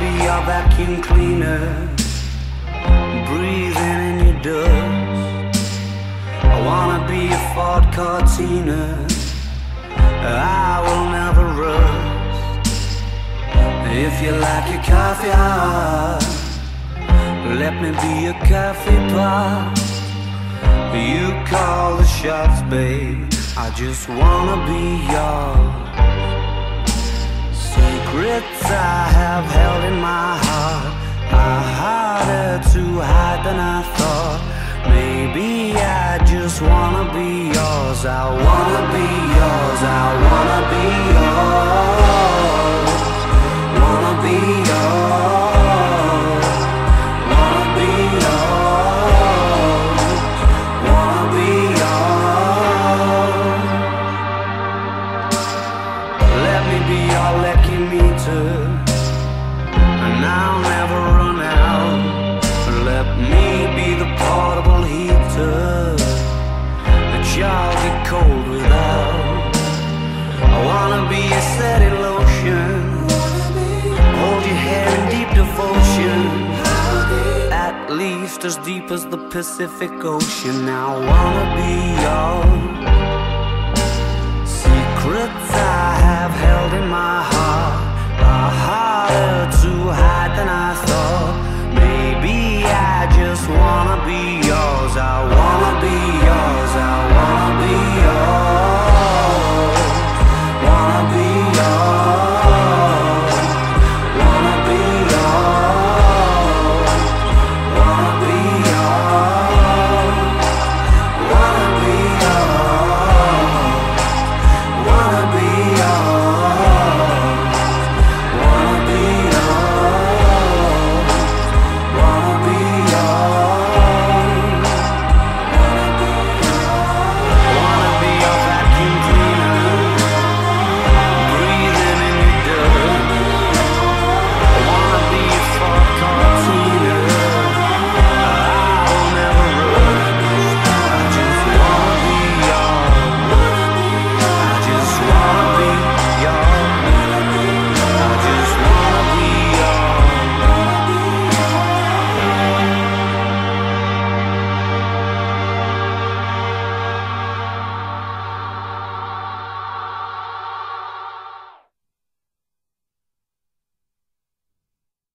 be your vacuum cleaner, breathing in your dust. I wanna be a Ford Cortina, I will never rust. If you like your coffee hot, let me be your coffee pot. You call the shots, babe. I just wanna be yours. Secrets I have held in my heart are harder to hide than I thought. Maybe I just wanna be yours. I wanna be yours. I wanna be yours. Wanna be yours. Wanna be yours. Wanna be yours. Let me be your and I'll never run out. Let me be the portable heater get cold without. I wanna be a steady lotion, hold your in deep devotion, at least as deep as the Pacific Ocean. I wanna be yours.